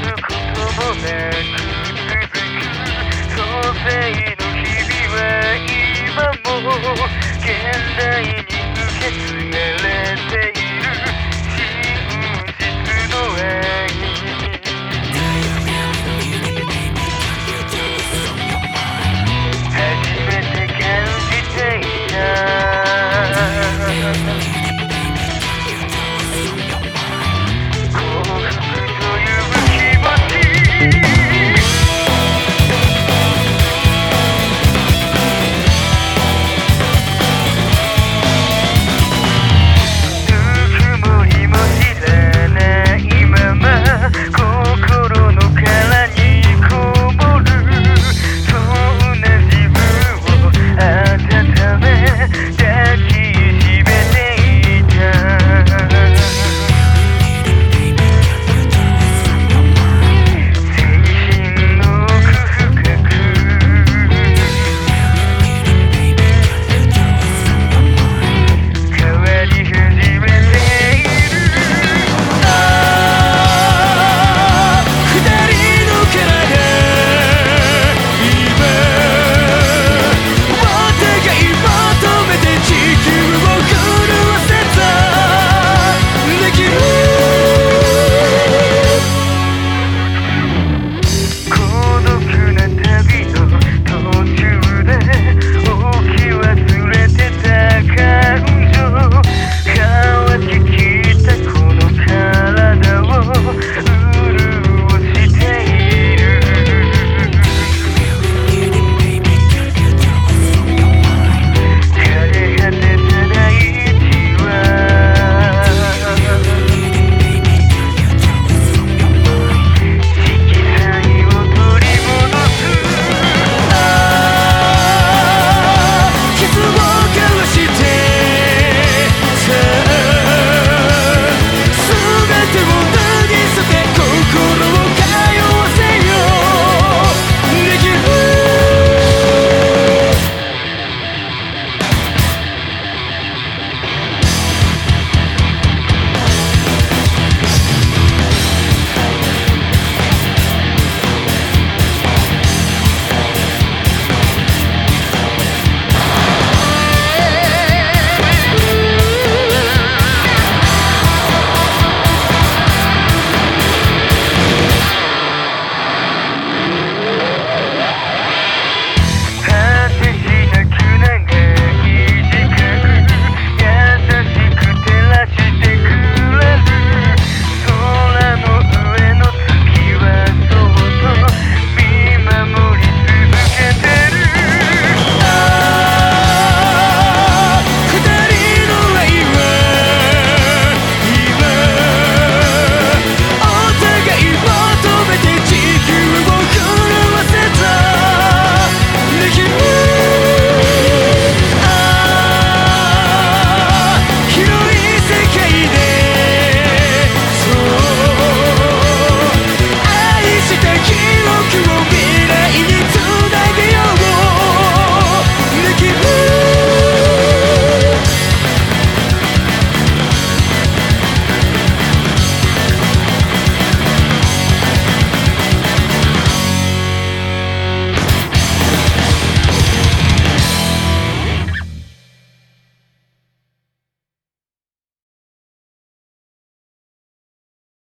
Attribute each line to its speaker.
Speaker 1: る言葉でくじづ創生